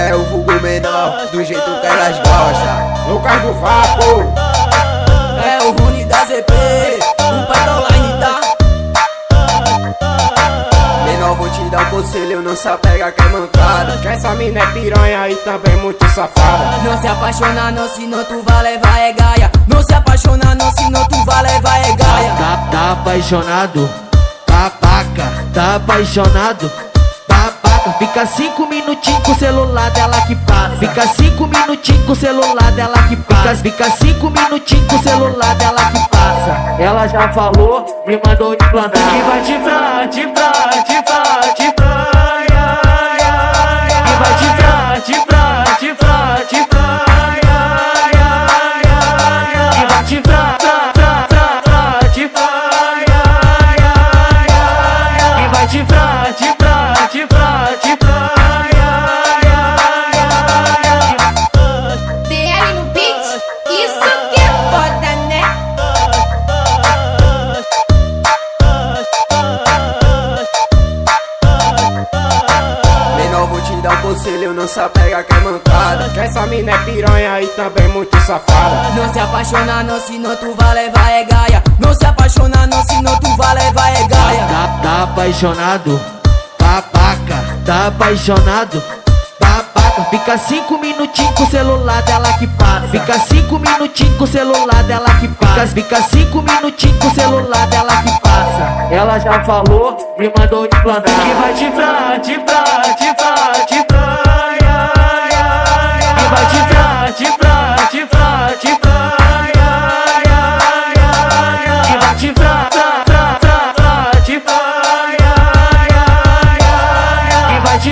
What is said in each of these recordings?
É o vulgo menor, do jeito que elas gostam. Lucas do Vapo. É o Rony da ZP, o pai da online tá. Menor, vou te dar um conselho, não se apega que é mancada. Que essa mina é piranha e também muito safada. Não se apaixona não, senão tu vai levar é gaia. Não se apaixona não, senão tu vai levar é gaia. Tá, tá apaixonado, babaca, tá apaixonado. Fica cinco minutinhos com o celular dela que passa. Fica cinco minutinhos com o celular dela que passa. Fica cinco minutinhos com o celular dela que passa. Ela já falou, me mandou de plantar. Que vai de pra, de pra, de pra, conselho, não se apega que é mancada. Que essa mina é piranha e também muito safada. Não se apaixona não, senão tu vai levar é gaia. Não se apaixona não, senão tu vai levar é gaia. Tá, tá apaixonado, babaca, tá apaixonado, babaca. Fica cinco minutinhos com o celular dela que passa. Fica cinco minutinhos com o celular dela que passa. Fica cinco minutinhos com o celular dela que passa. Ela já falou, me mandou de plantar. Que vai de pra, de pra, de pra,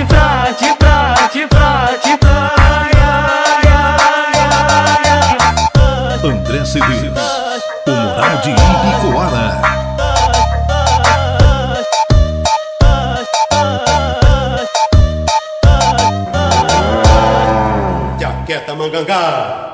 pra, de pra, de pra, de pra. André Cedês, o moral de Ibicoara. Jaqueta Mangangá.